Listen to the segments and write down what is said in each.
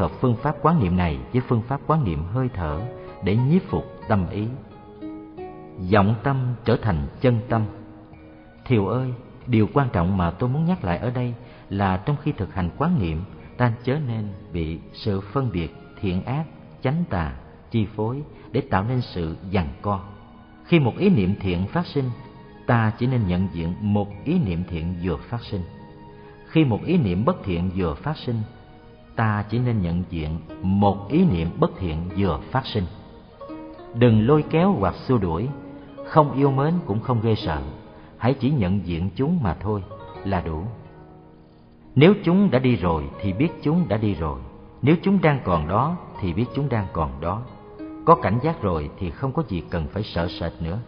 hợp phương pháp quán niệm này với phương pháp quán niệm hơi thở để nhiếp phục tâm ý. Giọng tâm trở thành chân tâm. Thiều ơi, điều quan trọng mà tôi muốn nhắc lại ở đây là trong khi thực hành quán niệm, ta chớ nên bị sự phân biệt thiện ác, chánh tà chi phối để tạo nên sự giằng co. Khi một ý niệm thiện phát sinh, ta chỉ nên nhận diện một ý niệm thiện vừa phát sinh. Khi một ý niệm bất thiện vừa phát sinh, ta chỉ nên nhận diện một ý niệm bất thiện vừa phát sinh. Đừng lôi kéo hoặc xua đuổi, không yêu mến cũng không gây sợ, hãy chỉ nhận diện chúng mà thôi là đủ. Nếu chúng đã đi rồi thì biết chúng đã đi rồi, nếu chúng đang còn đó thì biết chúng đang còn đó. Có cảnh giác rồi thì không có gì cần phải sợ sệt nữa.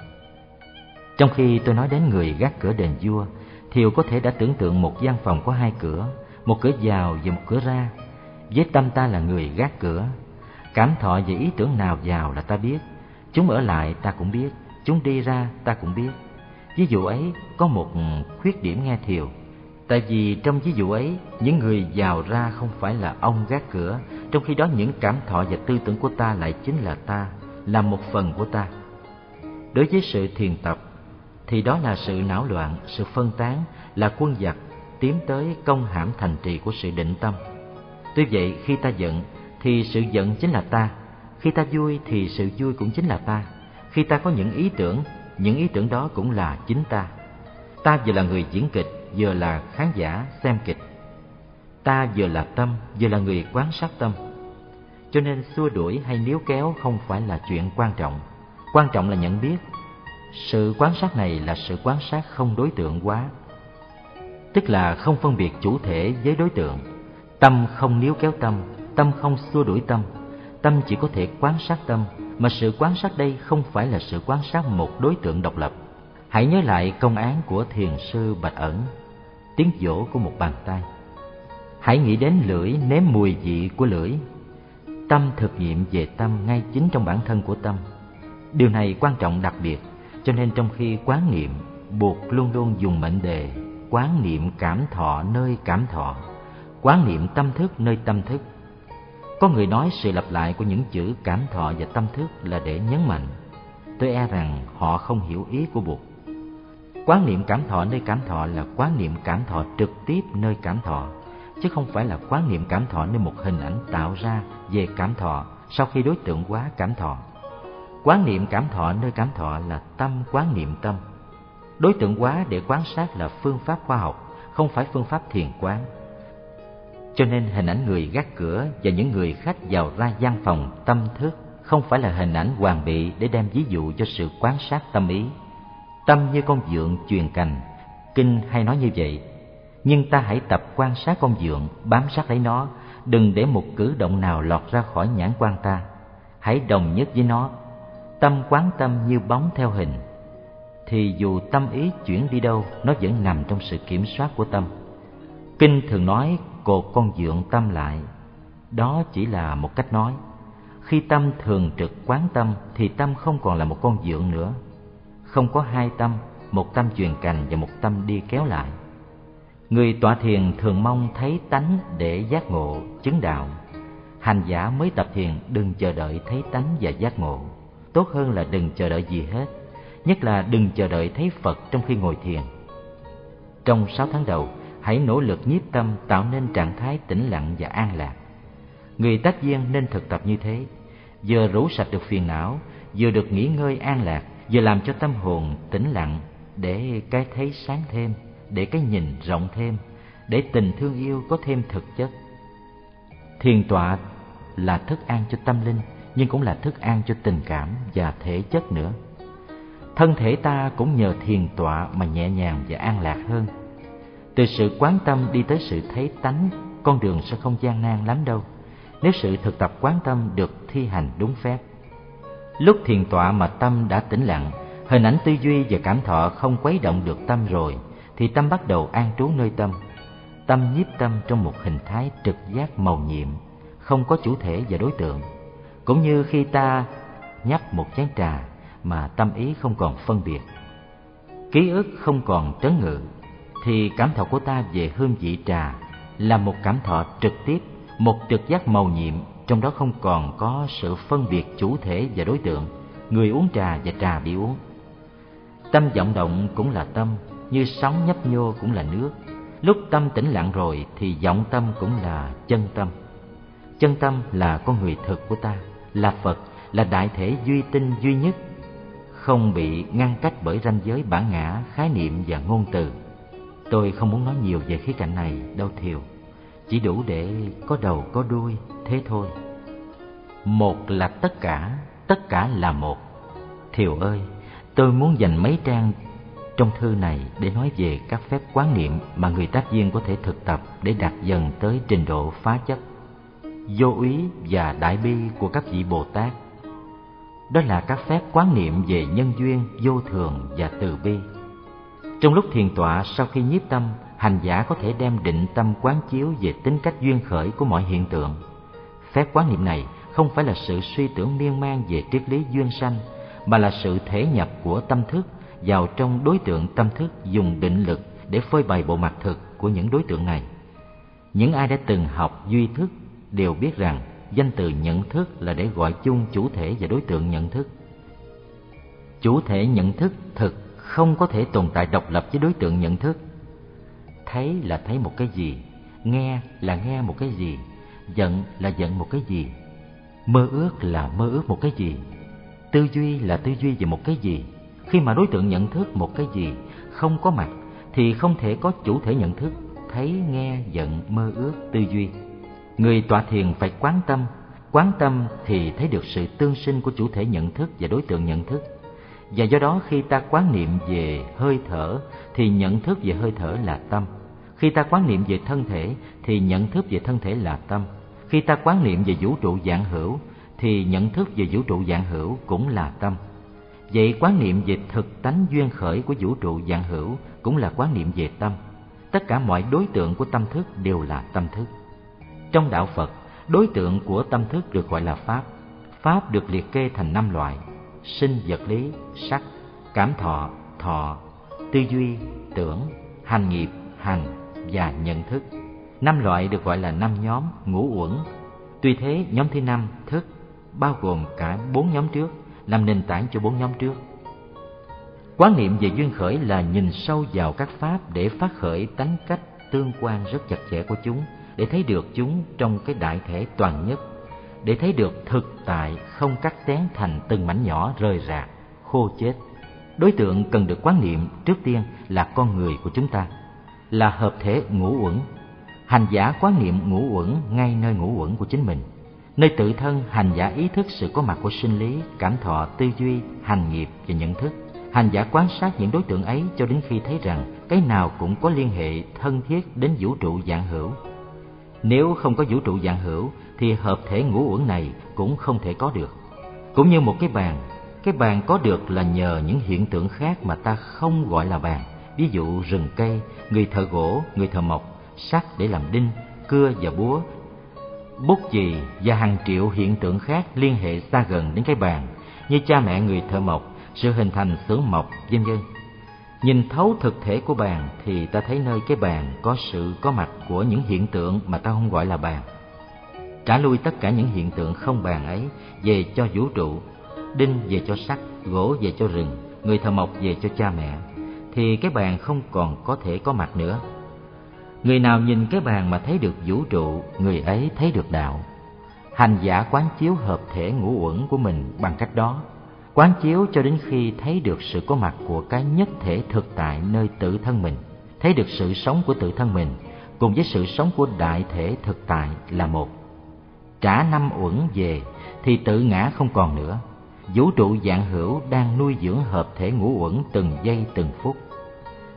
Trong khi tôi nói đến người gác cửa đền vua, Thiều có thể đã tưởng tượng một gian phòng có hai cửa, một cửa vào và một cửa ra. Với tâm ta là người gác cửa, cảm thọ về ý tưởng nào vào là ta biết, chúng ở lại ta cũng biết, chúng đi ra ta cũng biết. Ví dụ ấy có một khuyết điểm nghe Thiều, Tại vì trong ví dụ ấy, những người vào ra không phải là ông gác cửa, trong khi đó những cảm thọ và tư tưởng của ta lại chính là ta, là một phần của ta. Đối với sự thiền tập, thì đó là sự não loạn, sự phân tán, là quân giặc tiến tới công hãm thành trì của sự định tâm. Tuy vậy, khi ta giận, thì sự giận chính là ta, khi ta vui thì sự vui cũng chính là ta, khi ta có những ý tưởng, những ý tưởng đó cũng là chính ta. Ta vừa là người diễn kịch, vừa là khán giả xem kịch. Ta vừa là tâm, vừa là người quan sát tâm. Cho nên xua đuổi hay níu kéo không phải là chuyện quan trọng. Quan trọng là nhận biết. Sự quan sát này là sự quan sát không đối tượng quá. Tức là không phân biệt chủ thể với đối tượng. Tâm không níu kéo tâm, tâm không xua đuổi tâm. Tâm chỉ có thể quan sát tâm, mà sự quan sát đây không phải là sự quan sát một đối tượng độc lập Hãy nhớ lại công án của thiền sư Bạch Ẩn, tiếng vỗ của một bàn tay. Hãy nghĩ đến lưỡi nếm mùi vị của lưỡi. Tâm thực nghiệm về tâm ngay chính trong bản thân của tâm. Điều này quan trọng đặc biệt, cho nên trong khi quán niệm, buộc luôn luôn dùng mệnh đề quán niệm cảm thọ nơi cảm thọ, quán niệm tâm thức nơi tâm thức. Có người nói sự lặp lại của những chữ cảm thọ và tâm thức là để nhấn mạnh. Tôi e rằng họ không hiểu ý của Bụt. Quán niệm cảm thọ nơi cảm thọ là quán niệm cảm thọ trực tiếp nơi cảm thọ, chứ không phải là quán niệm cảm thọ nơi một hình ảnh tạo ra về cảm thọ sau khi đối tượng quá cảm thọ. Quán niệm cảm thọ nơi cảm thọ là tâm quán niệm tâm. Đối tượng quá để quan sát là phương pháp khoa học, không phải phương pháp thiền quán. Cho nên hình ảnh người gác cửa và những người khách vào ra gian phòng tâm thức không phải là hình ảnh hoàn bị để đem ví dụ cho sự quan sát tâm ý Tâm như con dượng truyền cành, kinh hay nói như vậy. Nhưng ta hãy tập quan sát con dượng, bám sát lấy nó, đừng để một cử động nào lọt ra khỏi nhãn quan ta. Hãy đồng nhất với nó, tâm quán tâm như bóng theo hình. Thì dù tâm ý chuyển đi đâu, nó vẫn nằm trong sự kiểm soát của tâm. Kinh thường nói cột con dượng tâm lại, đó chỉ là một cách nói. Khi tâm thường trực quán tâm thì tâm không còn là một con dượng nữa không có hai tâm, một tâm truyền cành và một tâm đi kéo lại. Người tọa thiền thường mong thấy tánh để giác ngộ, chứng đạo. Hành giả mới tập thiền đừng chờ đợi thấy tánh và giác ngộ. Tốt hơn là đừng chờ đợi gì hết, nhất là đừng chờ đợi thấy Phật trong khi ngồi thiền. Trong sáu tháng đầu, hãy nỗ lực nhiếp tâm tạo nên trạng thái tĩnh lặng và an lạc. Người tác viên nên thực tập như thế, vừa rũ sạch được phiền não, vừa được nghỉ ngơi an lạc, vừa làm cho tâm hồn tĩnh lặng để cái thấy sáng thêm để cái nhìn rộng thêm để tình thương yêu có thêm thực chất. Thiền tọa là thức ăn cho tâm linh nhưng cũng là thức ăn cho tình cảm và thể chất nữa. Thân thể ta cũng nhờ thiền tọa mà nhẹ nhàng và an lạc hơn từ sự quán tâm đi tới sự thấy tánh con đường sẽ không gian nan lắm đâu nếu sự thực tập quán tâm được thi hành đúng phép Lúc thiền tọa mà tâm đã tĩnh lặng, hình ảnh tư duy và cảm thọ không quấy động được tâm rồi, thì tâm bắt đầu an trú nơi tâm. Tâm nhiếp tâm trong một hình thái trực giác màu nhiệm, không có chủ thể và đối tượng. Cũng như khi ta nhấp một chén trà mà tâm ý không còn phân biệt. Ký ức không còn trấn ngự, thì cảm thọ của ta về hương vị trà là một cảm thọ trực tiếp, một trực giác màu nhiệm, trong đó không còn có sự phân biệt chủ thể và đối tượng, người uống trà và trà bị uống. Tâm vọng động cũng là tâm, như sóng nhấp nhô cũng là nước. Lúc tâm tĩnh lặng rồi thì vọng tâm cũng là chân tâm. Chân tâm là con người thực của ta, là phật, là đại thể duy tinh duy nhất, không bị ngăn cách bởi ranh giới bản ngã, khái niệm và ngôn từ tôi không muốn nói nhiều về khía cạnh này đâu thiều. Chỉ đủ để có đầu, có đuôi, thế thôi. Một là tất cả tất cả là một. Thiều ơi, tôi muốn dành mấy trang trong thư này để nói về các phép quán niệm mà người tác viên có thể thực tập để đạt dần tới trình độ phá chấp vô úy và đại bi của các vị bồ tát. Đó là các phép quán niệm về nhân duyên, vô thường và từ bi trong lúc thiền tọa, sau khi nhiếp tâm, hành giả có thể đem định tâm quán chiếu về tính cách duyên khởi của mọi hiện tượng. Phép quán niệm này không phải là sự suy tưởng miên man về triết lý duyên sanh, mà là sự thể nhập của tâm thức vào trong đối tượng tâm thức dùng định lực để phơi bày bộ mặt thực của những đối tượng này. Những ai đã từng học duy thức đều biết rằng danh từ nhận thức là để gọi chung chủ thể và đối tượng nhận thức. Chủ thể nhận thức thực không có thể tồn tại độc lập với đối tượng nhận thức. Thấy là thấy một cái gì, nghe là nghe một cái gì, giận là giận một cái gì, mơ ước là mơ ước một cái gì, tư duy là tư duy về một cái gì. Khi mà đối tượng nhận thức một cái gì không có mặt thì không thể có chủ thể nhận thức, thấy, nghe, giận, mơ ước, tư duy. Người tọa thiền phải quán tâm quán tâm thì thấy được sự tương sinh của chủ thể nhận thức và đối tượng nhận thức và do đó khi ta quán niệm về hơi thở, thì nhận thức về hơi thở là tâm. Khi ta quán niệm về thân thể, thì nhận thức về thân thể là tâm. Khi ta quán niệm về vũ trụ dạng hữu, thì nhận thức về vũ trụ dạng hữu cũng là tâm. Vậy quán niệm về thực tánh duyên khởi của vũ trụ dạng hữu cũng là quán niệm về tâm. Tất cả mọi đối tượng của tâm thức đều là tâm thức. Trong đạo phật, đối tượng của tâm thức được gọi là pháp. Pháp được liệt kê thành năm loại sinh vật lý, sắc, cảm thọ thọ, tư duy, tưởng, hành nghiệp, hành và nhận thức. Năm loại được gọi là năm nhóm ngũ uẩn. Tuy thế, nhóm thứ năm, thức, bao gồm cả bốn nhóm trước, làm nền tảng cho bốn nhóm trước. Quán niệm về duyên khởi là nhìn sâu vào các pháp để phát khởi tánh cách tương quan rất chặt chẽ của chúng, để thấy được chúng trong cái đại thể toàn nhất để thấy được thực tại không cắt xén thành từng mảnh nhỏ rơi rạc, khô chết. Đối tượng cần được quán niệm trước tiên là con người của chúng ta, là hợp thể ngũ uẩn. Hành giả quán niệm ngũ uẩn ngay nơi ngũ uẩn của chính mình. Nơi tự thân, hành giả ý thức sự có mặt của sinh lý, cảm thọ, tư duy, hành nghiệp và nhận thức. Hành giả quan sát những đối tượng ấy cho đến khi thấy rằng cái nào cũng có liên hệ thân thiết đến vũ trụ dạng hữu nếu không có vũ trụ dạng hữu, thì hợp thể ngũ uẩn này cũng không thể có được. Cũng như một cái bàn cái bàn có được là nhờ những hiện tượng khác mà ta không gọi là bàn. Ví dụ rừng cây, người thợ gỗ, người thợ mộc, sắt để làm đinh, cưa và búa. Bút chì và hàng triệu hiện tượng khác liên hệ xa gần đến cái bàn. Như cha mẹ người thợ mộc sự hình thành xưởng mộc, vân vân nhìn thấu thực thể của bàn thì ta thấy nơi cái bàn có sự có mặt của những hiện tượng mà ta không gọi là bàn. Trả lui tất cả những hiện tượng không bàn ấy, về cho vũ trụ, đinh về cho sắt, gỗ về cho rừng, người thợ mộc về cho cha mẹ, thì cái bàn không còn có thể có mặt nữa. Người nào nhìn cái bàn mà thấy được vũ trụ, người ấy thấy được đạo. Hành giả quán chiếu hợp thể ngũ uẩn của mình bằng cách đó quán chiếu cho đến khi thấy được sự có mặt của cái nhất thể thực tại nơi tự thân mình, thấy được sự sống của tự thân mình, cùng với sự sống của đại thể thực tại là một. Trả năm uẩn về thì tự ngã không còn nữa. Vũ trụ dạng hữu đang nuôi dưỡng hợp thể ngũ uẩn từng giây từng phút.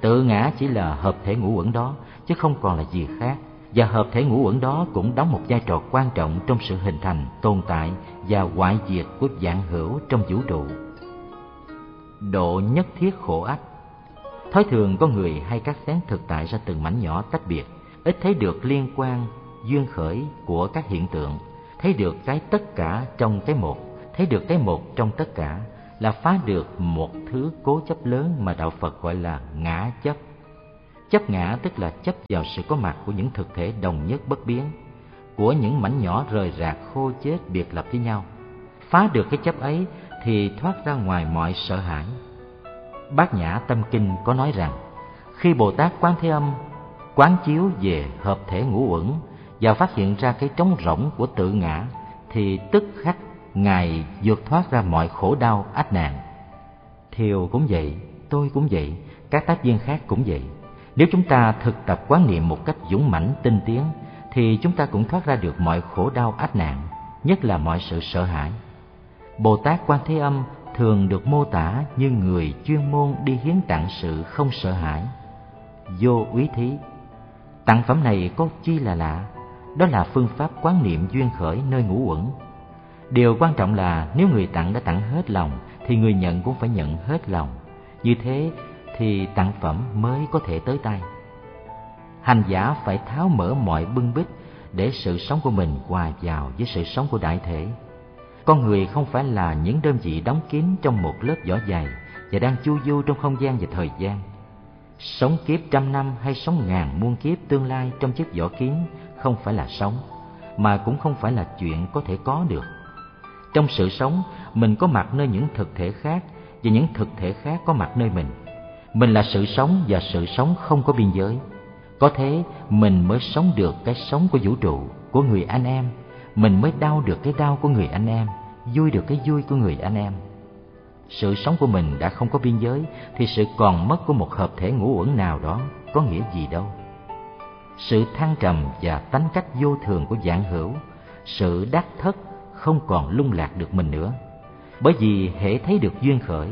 Tự ngã chỉ là hợp thể ngũ uẩn đó, chứ không còn là gì khác và hợp thể ngũ uẩn đó cũng đóng một vai trò quan trọng trong sự hình thành, tồn tại và hoại diệt của dạng hữu trong vũ trụ. Độ nhất thiết khổ ách Thói thường có người hay cắt xén thực tại ra từng mảnh nhỏ tách biệt, ít thấy được liên quan, duyên khởi của các hiện tượng, thấy được cái tất cả trong cái một, thấy được cái một trong tất cả là phá được một thứ cố chấp lớn mà đạo Phật gọi là ngã chấp chấp ngã tức là chấp vào sự có mặt của những thực thể đồng nhất bất biến của những mảnh nhỏ rời rạc khô chết biệt lập với nhau. Phá được cái chấp ấy thì thoát ra ngoài mọi sợ hãi. Bát Nhã Tâm Kinh có nói rằng, khi Bồ Tát Quán Thế Âm quán chiếu về hợp thể ngũ uẩn và phát hiện ra cái trống rỗng của tự ngã thì tức khắc ngài vượt thoát ra mọi khổ đau ách nạn. Thiều cũng vậy, tôi cũng vậy, các tác viên khác cũng vậy. Nếu chúng ta thực tập quán niệm một cách dũng mãnh tinh tiến thì chúng ta cũng thoát ra được mọi khổ đau ách nạn, nhất là mọi sự sợ hãi. Bồ Tát Quan Thế Âm thường được mô tả như người chuyên môn đi hiến tặng sự không sợ hãi. Vô úy thí Tặng phẩm này có chi là lạ, đó là phương pháp quán niệm duyên khởi nơi ngũ uẩn. Điều quan trọng là nếu người tặng đã tặng hết lòng thì người nhận cũng phải nhận hết lòng. Như thế thì tặng phẩm mới có thể tới tay. Hành giả phải tháo mở mọi bưng bích để sự sống của mình hòa vào với sự sống của đại thể. Con người không phải là những đơn vị đóng kín trong một lớp vỏ dày và đang chu du trong không gian và thời gian. Sống kiếp trăm năm hay sống ngàn muôn kiếp tương lai trong chiếc vỏ kín không phải là sống, mà cũng không phải là chuyện có thể có được. Trong sự sống, mình có mặt nơi những thực thể khác và những thực thể khác có mặt nơi mình. Mình là sự sống và sự sống không có biên giới. Có thế mình mới sống được cái sống của vũ trụ, của người anh em. Mình mới đau được cái đau của người anh em, vui được cái vui của người anh em. Sự sống của mình đã không có biên giới thì sự còn mất của một hợp thể ngũ uẩn nào đó có nghĩa gì đâu. Sự thăng trầm và tánh cách vô thường của dạng hữu, sự đắc thất không còn lung lạc được mình nữa. Bởi vì hệ thấy được duyên khởi,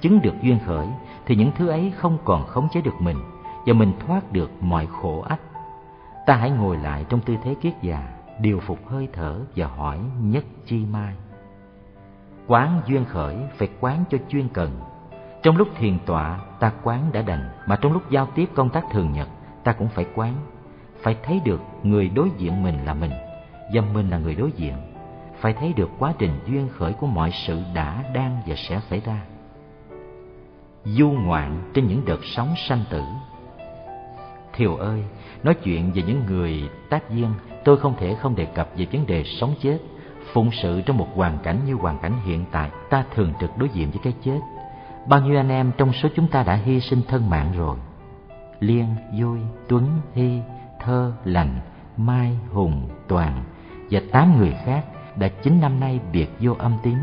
chứng được duyên khởi thì những thứ ấy không còn khống chế được mình và mình thoát được mọi khổ ách. Ta hãy ngồi lại trong tư thế kiết già, điều phục hơi thở và hỏi nhất chi mai. Quán duyên khởi phải quán cho chuyên cần. Trong lúc thiền tọa ta quán đã đành, mà trong lúc giao tiếp công tác thường nhật ta cũng phải quán. Phải thấy được người đối diện mình là mình, và mình là người đối diện. Phải thấy được quá trình duyên khởi của mọi sự đã, đang và sẽ xảy ra. Du ngoạn trên những đợt sóng sanh tử Thiều ơi, nói chuyện về những người tác viên, tôi không thể không đề cập về vấn đề sống chết. Phụng sự trong một hoàn cảnh như hoàn cảnh hiện tại, ta thường trực đối diện với cái chết. Bao nhiêu anh em trong số chúng ta đã hy sinh thân mạng rồi. Liên, Vui, Tuấn, Hy, Thơ, Lành, Mai, Hùng, Toàn và tám người khác đã chín năm nay biệt vô âm tín.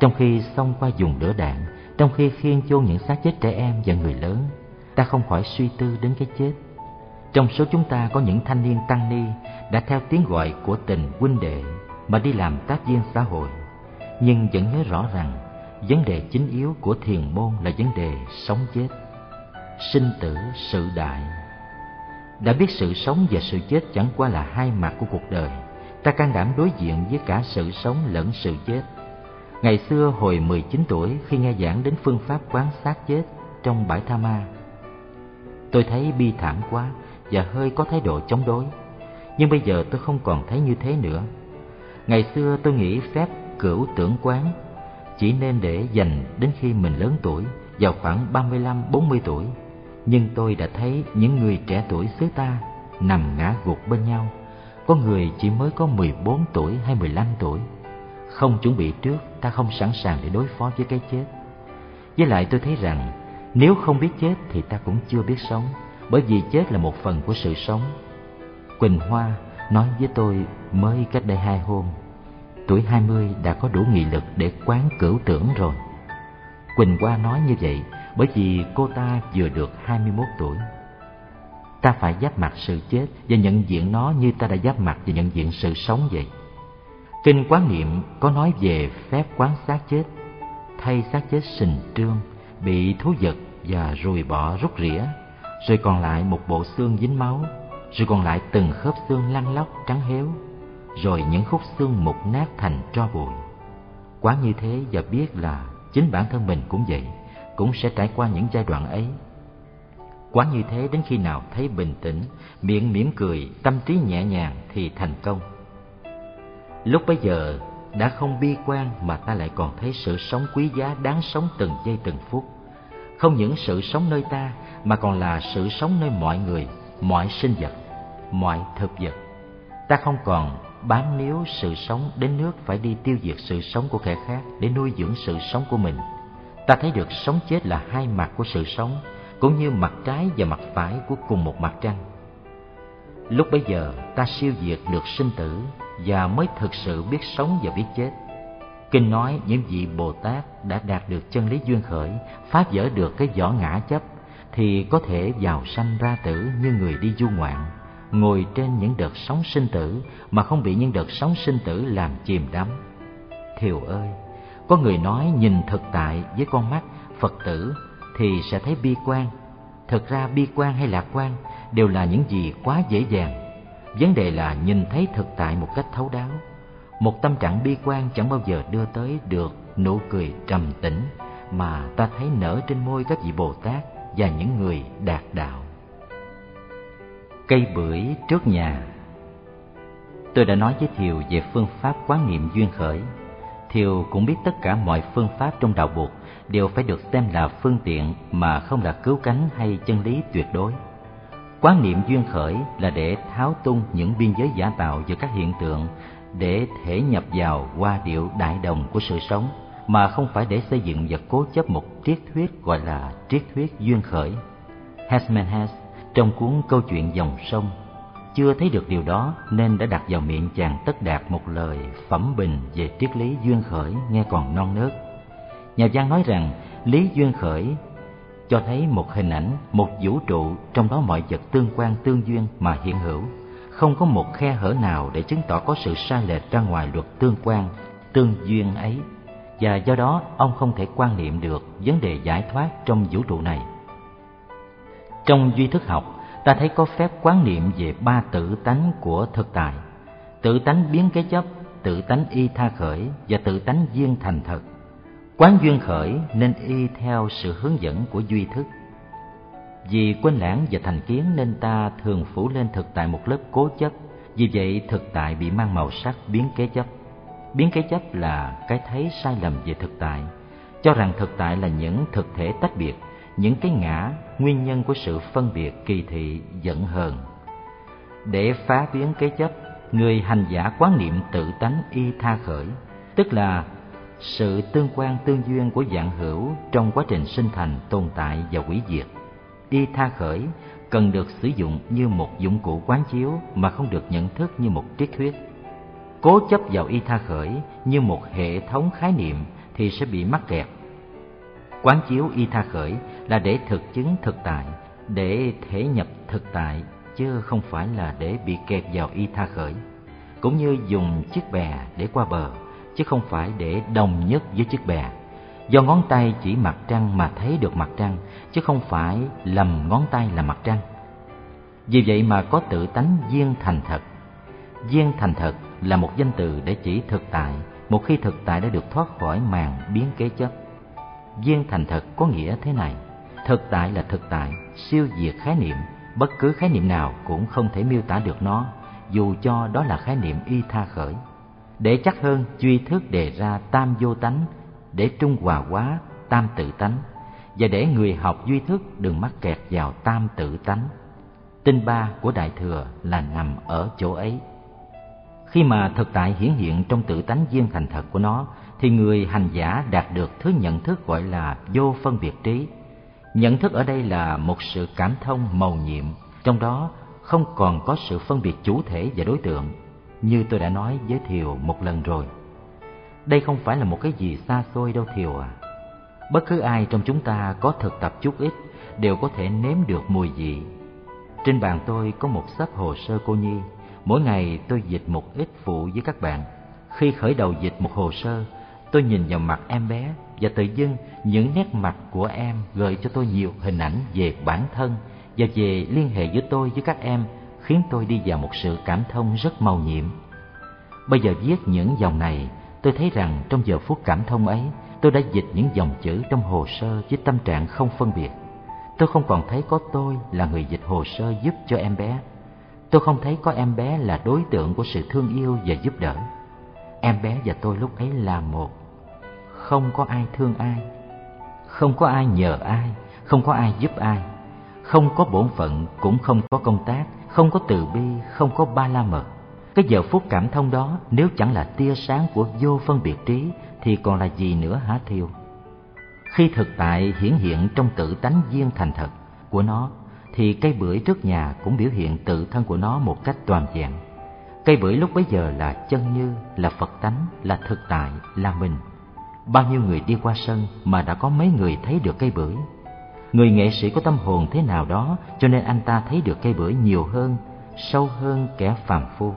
Trong khi xông qua dùng lửa đạn, trong khi khiêng chôn những xác chết trẻ em và người lớn, ta không khỏi suy tư đến cái chết. Trong số chúng ta có những thanh niên tăng ni đã theo tiếng gọi của tình huynh đệ mà đi làm tác viên xã hội, nhưng vẫn nhớ rõ rằng vấn đề chính yếu của thiền môn là vấn đề sống chết, sinh tử sự đại. Đã biết sự sống và sự chết chẳng qua là hai mặt của cuộc đời, ta can đảm đối diện với cả sự sống lẫn sự chết. Ngày xưa hồi 19 tuổi khi nghe giảng đến phương pháp quán sát chết trong bãi Tha Ma, tôi thấy bi thảm quá và hơi có thái độ chống đối. Nhưng bây giờ tôi không còn thấy như thế nữa. Ngày xưa tôi nghĩ phép cửu tưởng quán chỉ nên để dành đến khi mình lớn tuổi, vào khoảng 35-40 tuổi. Nhưng tôi đã thấy những người trẻ tuổi xứ ta nằm ngã gục bên nhau. Có người chỉ mới có 14 tuổi hay 15 tuổi. Không chuẩn bị trước, ta không sẵn sàng để đối phó với cái chết. Với lại tôi thấy rằng nếu không biết chết thì ta cũng chưa biết sống, bởi vì chết là một phần của sự sống. Quỳnh Hoa nói với tôi mới cách đây hai hôm, tuổi hai mươi đã có đủ nghị lực để quán cửu tưởng rồi. Quỳnh Hoa nói như vậy bởi vì cô ta vừa được hai mươi 21 tuổi. Ta phải giáp mặt sự chết và nhận diện nó như ta đã giáp mặt và nhận diện sự sống vậy. Kinh quán niệm có nói về phép quán sát chết, thay xác chết sình trương, bị thú vật và ruồi bọ rút rỉa, rồi còn lại một bộ xương dính máu, rồi còn lại từng khớp xương lăn lóc trắng héo, rồi những khúc xương mục nát thành tro bụi. Quá như thế và biết là chính bản thân mình cũng vậy, cũng sẽ trải qua những giai đoạn ấy. Quá như thế đến khi nào thấy bình tĩnh, miệng mỉm cười, tâm trí nhẹ nhàng thì thành công. Lúc bấy giờ đã không bi quan mà ta lại còn thấy sự sống quý giá đáng sống từng giây từng phút. Không những sự sống nơi ta mà còn là sự sống nơi mọi người, mọi sinh vật, mọi thực vật. ta không còn bám níu sự sống đến nước phải đi tiêu diệt sự sống của kẻ khác để nuôi dưỡng sự sống của mình ta thấy được sống chết là hai mặt của sự sống cũng như mặt trái và mặt phải của cùng một mặt trăng lúc bấy giờ ta siêu diệt được sinh tử và mới thực sự biết sống và biết chết. Kinh nói những vị bồ tát đã đạt được chân lý duyên khởi, phá vỡ được cái vỏ ngã chấp, thì có thể vào sanh ra tử như người đi du ngoạn, ngồi trên những đợt sóng sinh tử mà không bị những đợt sóng sinh tử làm chìm đắm. Thiều ơi, có người nói nhìn thực tại với con mắt phật tử thì sẽ thấy bi quan. Thực ra bi quan hay lạc quan đều là những gì quá dễ dàng vấn đề là nhìn thấy thực tại một cách thấu đáo. Một tâm trạng bi quan chẳng bao giờ đưa tới được nụ cười trầm tĩnh mà ta thấy nở trên môi các vị bồ tát và những người đạt đạo. Cây bưởi trước nhà. Tôi đã nói với thiều về phương pháp quán niệm duyên khởi. Thiều cũng biết tất cả mọi phương pháp trong đạo buộc đều phải được xem là phương tiện mà không là cứu cánh hay chân lý tuyệt đối quán niệm duyên khởi là để tháo tung những biên giới giả tạo giữa các hiện tượng, để thể nhập vào qua điệu đại đồng của sự sống, mà không phải để xây dựng và cố chấp một triết thuyết gọi là triết thuyết duyên khởi. Hesman Hess trong cuốn câu chuyện dòng sông, chưa thấy được điều đó nên đã đặt vào miệng chàng tất đạt một lời phẩm bình về triết lý duyên khởi nghe còn non nớt. Nhà văn nói rằng, lý duyên khởi cho thấy một hình ảnh, một vũ trụ trong đó mọi vật tương quan tương duyên mà hiện hữu, không có một khe hở nào để chứng tỏ có sự sai lệch ra ngoài luật tương quan, tương duyên ấy. Và do đó ông không thể quan niệm được vấn đề giải thoát trong vũ trụ này. Trong duy thức học, ta thấy có phép quán niệm về ba tự tánh của thực tại. Tự tánh biến cái chấp, tự tánh y tha khởi và tự tánh duyên thành thật Quán duyên khởi nên y theo sự hướng dẫn của duy thức. Vì quên lãng và thành kiến nên ta thường phủ lên thực tại một lớp cố chấp, vì vậy thực tại bị mang màu sắc biến kế chấp. Biến kế chấp là cái thấy sai lầm về thực tại, cho rằng thực tại là những thực thể tách biệt, những cái ngã, nguyên nhân của sự phân biệt kỳ thị, giận hờn. Để phá biến kế chấp, người hành giả quán niệm tự tánh y tha khởi, tức là sự tương quan tương duyên của dạng hữu trong quá trình sinh thành, tồn tại và hủy diệt. Y tha khởi, cần được sử dụng như một dụng cụ quán chiếu mà không được nhận thức như một triết thuyết. Cố chấp vào y tha khởi như một hệ thống khái niệm thì sẽ bị mắc kẹt. Quán chiếu y tha khởi là để thực chứng thực tại, để thể nhập thực tại, chứ không phải là để bị kẹt vào y tha khởi, cũng như dùng chiếc bè để qua bờ chứ không phải để đồng nhất với chiếc bè. Do ngón tay chỉ mặt trăng mà thấy được mặt trăng, chứ không phải lầm ngón tay là mặt trăng. Vì vậy mà có tự tánh viên thành thật. viên thành thật là một danh từ để chỉ thực tại, một khi thực tại đã được thoát khỏi màn biến kế chấp. viên thành thật có nghĩa thế này, thực tại là thực tại, siêu diệt khái niệm, bất cứ khái niệm nào cũng không thể miêu tả được nó, dù cho đó là khái niệm y tha khởi. Để chắc hơn, duy thức đề ra tam vô tánh, để trung hòa quá tam tự tánh, và để người học duy thức đừng mắc kẹt vào tam tự tánh. Tinh ba của Đại Thừa là nằm ở chỗ ấy. Khi mà thực tại hiển hiện trong tự tánh viên thành thật của nó, thì người hành giả đạt được thứ nhận thức gọi là vô phân biệt trí. Nhận thức ở đây là một sự cảm thông màu nhiệm, trong đó không còn có sự phân biệt chủ thể và đối tượng, như tôi đã nói với Thiều một lần rồi. Đây không phải là một cái gì xa xôi đâu Thiều à. Bất cứ ai trong chúng ta có thực tập chút ít đều có thể nếm được mùi vị. Trên bàn tôi có một sấp hồ sơ cô nhi. Mỗi ngày tôi dịch một ít phụ với các bạn. Khi khởi đầu dịch một hồ sơ, tôi nhìn vào mặt em bé và tự dưng những nét mặt của em gợi cho tôi nhiều hình ảnh về bản thân và về liên hệ giữa tôi với các em khiến tôi đi vào một sự cảm thông rất màu nhiệm. Bây giờ viết những dòng này, tôi thấy rằng trong giờ phút cảm thông ấy, tôi đã dịch những dòng chữ trong hồ sơ với tâm trạng không phân biệt. Tôi không còn thấy có tôi là người dịch hồ sơ giúp cho em bé. Tôi không thấy có em bé là đối tượng của sự thương yêu và giúp đỡ. Em bé và tôi lúc ấy là một. Không có ai thương ai, không có ai nhờ ai, không có ai giúp ai, không có bổn phận cũng không có công tác, không có từ bi, không có ba la mật. cái giờ phút cảm thông đó nếu chẳng là tia sáng của vô phân biệt trí thì còn là gì nữa hả thiêu? Khi thực tại hiển hiện trong tự tánh viên thành thật của nó thì cây bưởi trước nhà cũng biểu hiện tự thân của nó một cách toàn vẹn. Cây bưởi lúc bấy giờ là chân như là phật tánh là thực tại là mình. Bao nhiêu người đi qua sân mà đã có mấy người thấy được cây bưởi? Người nghệ sĩ có tâm hồn thế nào đó, cho nên anh ta thấy được cây bưởi nhiều hơn, sâu hơn kẻ phàm phu.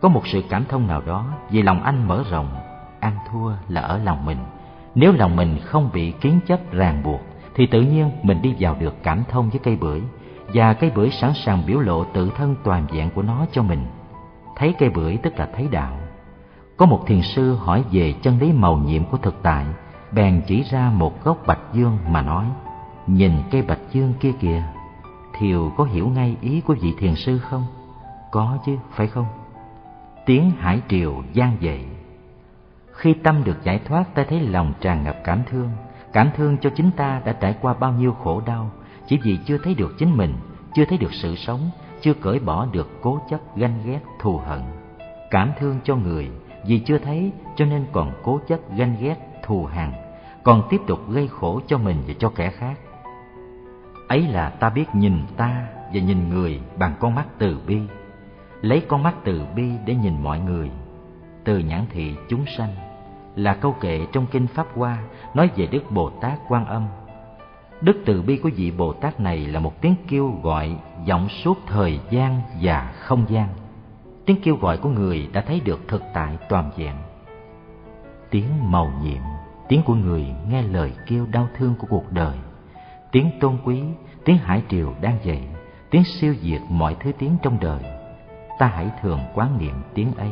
Có một sự cảm thông nào đó, vì lòng anh mở rộng, ăn thua là ở lòng mình. Nếu lòng mình không bị kiến chấp ràng buộc, thì tự nhiên mình đi vào được cảm thông với cây bưởi, và cây bưởi sẵn sàng biểu lộ tự thân toàn vẹn của nó cho mình. Thấy cây bưởi tức là thấy đạo. Có một thiền sư hỏi về chân lý màu nhiệm của thực tại, bèn chỉ ra một gốc bạch dương mà nói nhìn cây bạch dương kia kìa, thiều có hiểu ngay ý của vị thiền sư không? Có chứ, phải không? Tiếng hải triều gian dậy. Khi tâm được giải thoát ta thấy lòng tràn ngập cảm thương. Cảm thương cho chính ta đã trải qua bao nhiêu khổ đau. Chỉ vì chưa thấy được chính mình, chưa thấy được sự sống, chưa cởi bỏ được cố chấp, ganh ghét, thù hận. Cảm thương cho người, vì chưa thấy, cho nên còn cố chấp, ganh ghét, thù hằn, còn tiếp tục gây khổ cho mình và cho kẻ khác ấy là ta biết nhìn ta và nhìn người bằng con mắt từ bi. Lấy con mắt từ bi để nhìn mọi người. Từ nhãn thị chúng sanh là câu kệ trong kinh pháp hoa nói về đức bồ tát quan âm. Đức từ bi của vị bồ tát này là một tiếng kêu gọi vọng suốt thời gian và không gian. Tiếng kêu gọi của người đã thấy được thực tại toàn vẹn. Tiếng màu nhiệm, tiếng của người nghe lời kêu đau thương của cuộc đời tiếng tôn quý, tiếng hải triều đang dậy, tiếng siêu diệt mọi thứ tiếng trong đời. Ta hãy thường quán niệm tiếng ấy.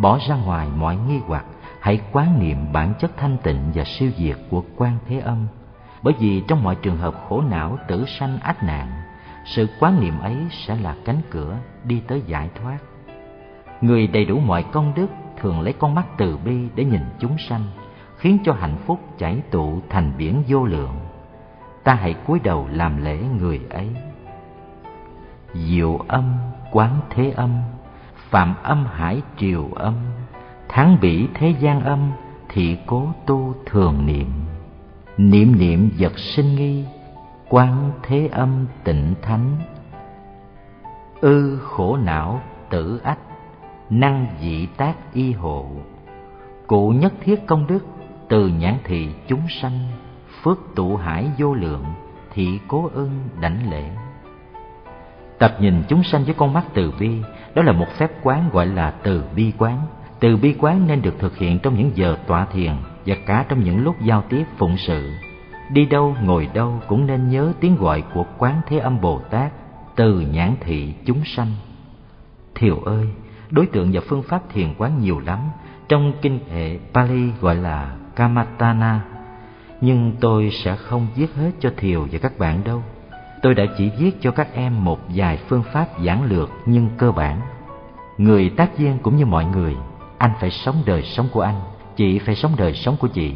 Bỏ ra ngoài mọi nghi hoặc, hãy quán niệm bản chất thanh tịnh và siêu diệt của quan thế âm. Bởi vì trong mọi trường hợp khổ não, tử sanh, ách nạn, sự quán niệm ấy sẽ là cánh cửa đi tới giải thoát. Người đầy đủ mọi công đức thường lấy con mắt từ bi để nhìn chúng sanh, khiến cho hạnh phúc chảy tụ thành biển vô lượng ta hãy cúi đầu làm lễ người ấy. Diệu âm, quán thế âm phạm âm hải triều âm, tháng bỉ thế gian âm, thị cố tu thường niệm. Niệm niệm vật sinh nghi, quán thế âm tịnh thánh. Ư khổ não tử ách, năng dị tác y hộ. Cụ nhất thiết công đức, từ nhãn thị chúng sanh phước tụ hải vô lượng thị cố ơn đảnh lễ. Tập nhìn chúng sanh với con mắt từ bi, đó là một phép quán gọi là từ bi quán. Từ bi quán nên được thực hiện trong những giờ tọa thiền và cả trong những lúc giao tiếp phụng sự. Đi đâu, ngồi đâu cũng nên nhớ tiếng gọi của quán thế âm bồ tát, từ nhãn thị chúng sanh. Thiều ơi, đối tượng và phương pháp thiền quán nhiều lắm. Trong kinh hệ pali gọi là kamatana nhưng tôi sẽ không viết hết cho thiều và các bạn đâu. Tôi đã chỉ viết cho các em một vài phương pháp giản lược, nhưng cơ bản. Người tác viên cũng như mọi người, anh phải sống đời sống của anh, chị phải sống đời sống của chị.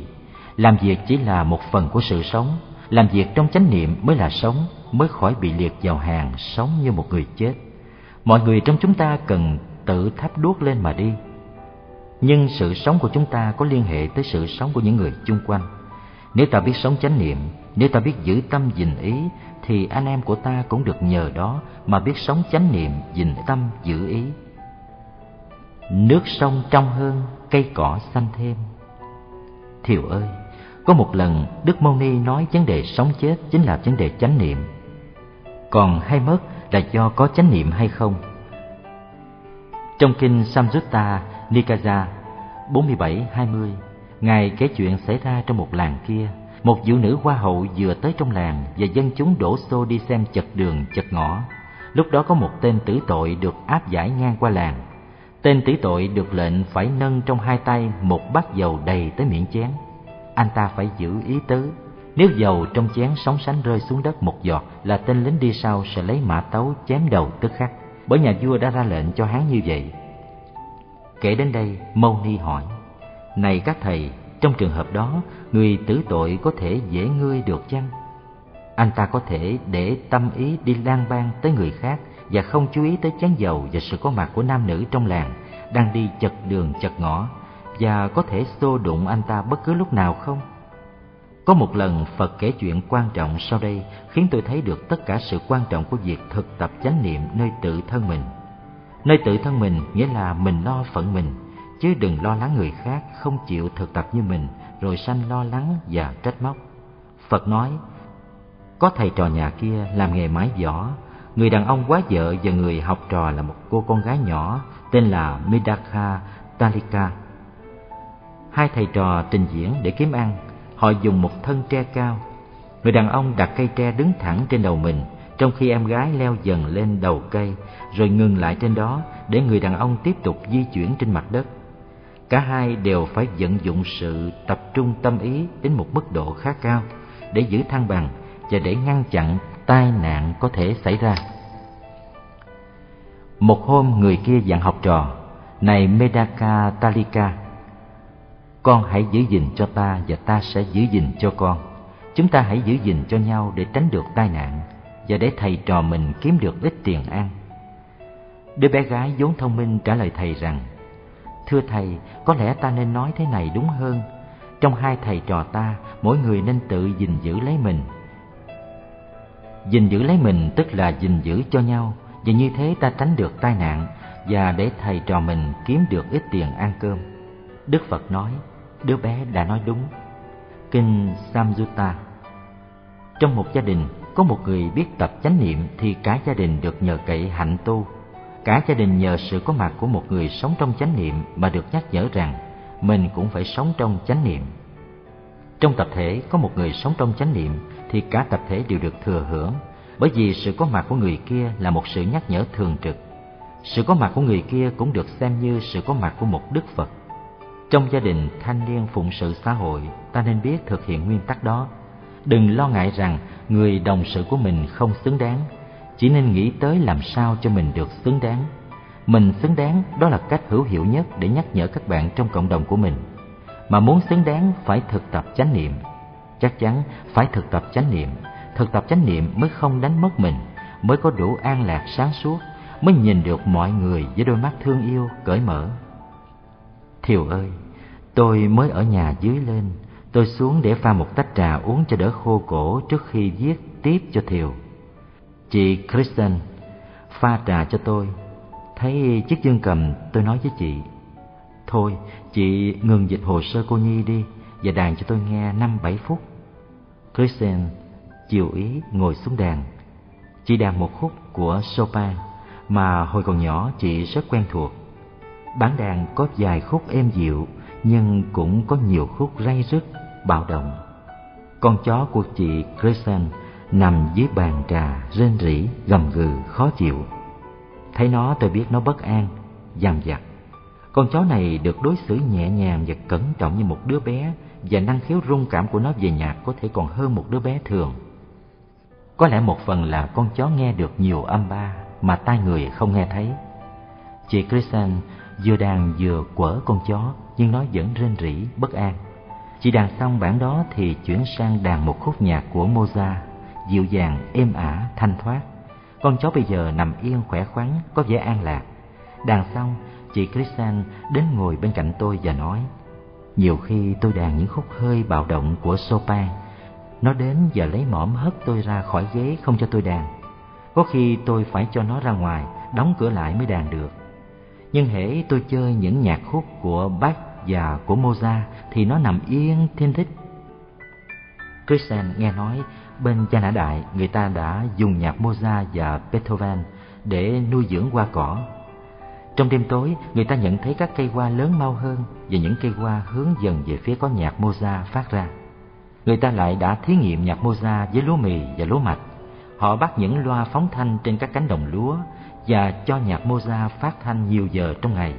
Làm việc chỉ là một phần của sự sống, làm việc trong chánh niệm mới là sống, mới khỏi bị liệt vào hàng sống như một người chết. Mọi người trong chúng ta cần tự thắp đuốc lên mà đi. Nhưng sự sống của chúng ta có liên hệ tới sự sống của những người chung quanh nếu ta biết sống chánh niệm, nếu ta biết giữ tâm dình ý, thì anh em của ta cũng được nhờ đó mà biết sống chánh niệm dình tâm, giữ ý. Nước sông trong hơn cây cỏ xanh thêm. Thiều ơi, có một lần đức mâu ni nói vấn đề sống chết chính là vấn đề chánh niệm. Còn hay mất là do có chánh niệm hay không? Trong kinh samyutta nikaya 47-20 ngài kể chuyện xảy ra trong một làng kia một phụ nữ hoa hậu vừa tới trong làng và dân chúng đổ xô đi xem chật đường chật ngõ lúc đó có một tên tử tội được áp giải ngang qua làng Tên tử tội được lệnh phải nâng trong hai tay một bát dầu đầy tới miệng chén. Anh ta phải giữ ý tứ. Nếu dầu trong chén sóng sánh rơi xuống đất một giọt là tên lính đi sau sẽ lấy mã tấu chém đầu tức khắc. Bởi nhà vua đã ra lệnh cho hắn như vậy. Kể đến đây, Mâu Ni hỏi, này các thầy, trong trường hợp đó, người tử tội có thể dễ ngươi được chăng? Anh ta có thể để tâm ý đi lang bang tới người khác và không chú ý tới chén dầu và sự có mặt của nam nữ trong làng đang đi chật đường chật ngõ và có thể xô đụng anh ta bất cứ lúc nào không? Có một lần Phật kể chuyện quan trọng sau đây khiến tôi thấy được tất cả sự quan trọng của việc thực tập chánh niệm nơi tự thân mình. Nơi tự thân mình nghĩa là mình lo phận mình, chứ đừng lo lắng người khác không chịu thực tập như mình rồi sanh lo lắng và trách móc. Phật nói, có thầy trò nhà kia làm nghề mái giỏ, người đàn ông quá vợ và người học trò là một cô con gái nhỏ tên là Midaka Talika. Hai thầy trò trình diễn để kiếm ăn, họ dùng một thân tre cao. Người đàn ông đặt cây tre đứng thẳng trên đầu mình, trong khi em gái leo dần lên đầu cây, rồi ngừng lại trên đó để người đàn ông tiếp tục di chuyển trên mặt đất. Cả hai đều phải vận dụng sự tập trung tâm ý đến một mức độ khá cao để giữ thăng bằng và để ngăn chặn tai nạn có thể xảy ra. Một hôm người kia dặn học trò, này Medaka Talika, con hãy giữ gìn cho ta và ta sẽ giữ gìn cho con. Chúng ta hãy giữ gìn cho nhau để tránh được tai nạn và để thầy trò mình kiếm được ít tiền ăn. Đứa bé gái vốn thông minh trả lời thầy rằng, Thưa thầy, có lẽ ta nên nói thế này đúng hơn. Trong hai thầy trò ta, mỗi người nên tự gìn giữ lấy mình. Gìn giữ lấy mình tức là gìn giữ cho nhau, và như thế ta tránh được tai nạn và để thầy trò mình kiếm được ít tiền ăn cơm. Đức Phật nói, đứa bé đã nói đúng. Kinh Samyutta Trong một gia đình, có một người biết tập chánh niệm thì cả gia đình được nhờ cậy hạnh tu. Cả gia đình nhờ sự có mặt của một người sống trong chánh niệm mà được nhắc nhở rằng mình cũng phải sống trong chánh niệm. Trong tập thể có một người sống trong chánh niệm thì cả tập thể đều được thừa hưởng bởi vì sự có mặt của người kia là một sự nhắc nhở thường trực. Sự có mặt của người kia cũng được xem như sự có mặt của một Đức Phật. Trong gia đình thanh niên phụng sự xã hội, ta nên biết thực hiện nguyên tắc đó. Đừng lo ngại rằng người đồng sự của mình không xứng đáng, chỉ nên nghĩ tới làm sao cho mình được xứng đáng. Mình xứng đáng đó là cách hữu hiệu nhất để nhắc nhở các bạn trong cộng đồng của mình. Mà muốn xứng đáng phải thực tập chánh niệm. Chắc chắn phải thực tập chánh niệm, thực tập chánh niệm mới không đánh mất mình, mới có đủ an lạc sáng suốt, mới nhìn được mọi người với đôi mắt thương yêu, cởi mở. Thiều ơi, tôi mới ở nhà dưới lên, tôi xuống để pha một tách trà uống cho đỡ khô cổ trước khi viết tiếp cho Thiều. Chị Kristen pha trà cho tôi. Thấy chiếc dương cầm, tôi nói với chị, Thôi, chị ngừng dịch hồ sơ cô Nhi đi và đàn cho tôi nghe năm bảy phút. Kristen chiều ý ngồi xuống đàn. Chị đàn một khúc của Chopin mà hồi còn nhỏ chị rất quen thuộc. Bản đàn có vài khúc êm dịu nhưng cũng có nhiều khúc ray rứt, bạo động. Con chó của chị Kristen nằm dưới bàn trà rên rỉ, gầm gừ, khó chịu. Thấy nó tôi biết nó bất an, dằn vặt. Con chó này được đối xử nhẹ nhàng và cẩn trọng như một đứa bé và năng khiếu rung cảm của nó về nhạc có thể còn hơn một đứa bé thường. Có lẽ một phần là con chó nghe được nhiều âm ba mà tai người không nghe thấy. Chị Kristen vừa đàn vừa quở con chó nhưng nó vẫn rên rỉ bất an. Chị đàn xong bản đó thì chuyển sang đàn một khúc nhạc của Mozart, dịu dàng, êm ả, thanh thoát. Con chó bây giờ nằm yên khỏe khoắn, có vẻ an lạc. Đàn xong, chị Christian đến ngồi bên cạnh tôi và nói Nhiều khi tôi đàn những khúc hơi bạo động của Chopin nó đến và lấy mõm hất tôi ra khỏi ghế không cho tôi đàn. Có khi tôi phải cho nó ra ngoài, đóng cửa lại mới đàn được. Nhưng hễ tôi chơi những nhạc khúc của Bach và của Mozart thì nó nằm yên thiên thích. Christian nghe nói bên Gia Nã Đại người ta đã dùng nhạc Mozart và Beethoven để nuôi dưỡng hoa cỏ. Trong đêm tối, người ta nhận thấy các cây hoa lớn mau hơn và những cây hoa hướng dần về phía có nhạc Mozart phát ra người ta lại đã thí nghiệm nhạc Mozart với lúa mì và lúa mạch. Họ bắt những loa phóng thanh trên các cánh đồng lúa và cho nhạc Mozart phát thanh nhiều giờ trong ngày.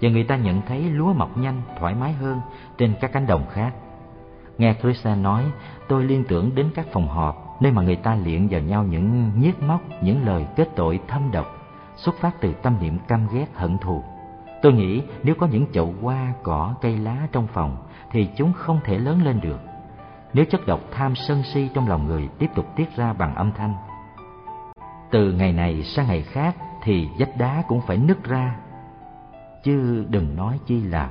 Và người ta nhận thấy lúa mọc nhanh, thoải mái hơn trên các cánh đồng khác. Nghe Christian nói, tôi liên tưởng đến các phòng họp nơi mà người ta luyện vào nhau những nhiếc móc, những lời kết tội thâm độc, xuất phát từ tâm niệm căm ghét hận thù. Tôi nghĩ nếu có những chậu hoa, cỏ, cây lá trong phòng thì chúng không thể lớn lên được nếu chất độc tham sân si trong lòng người tiếp tục tiết ra bằng âm thanh. từ ngày này sang ngày khác thì vách đá cũng phải nứt ra chứ đừng nói chi là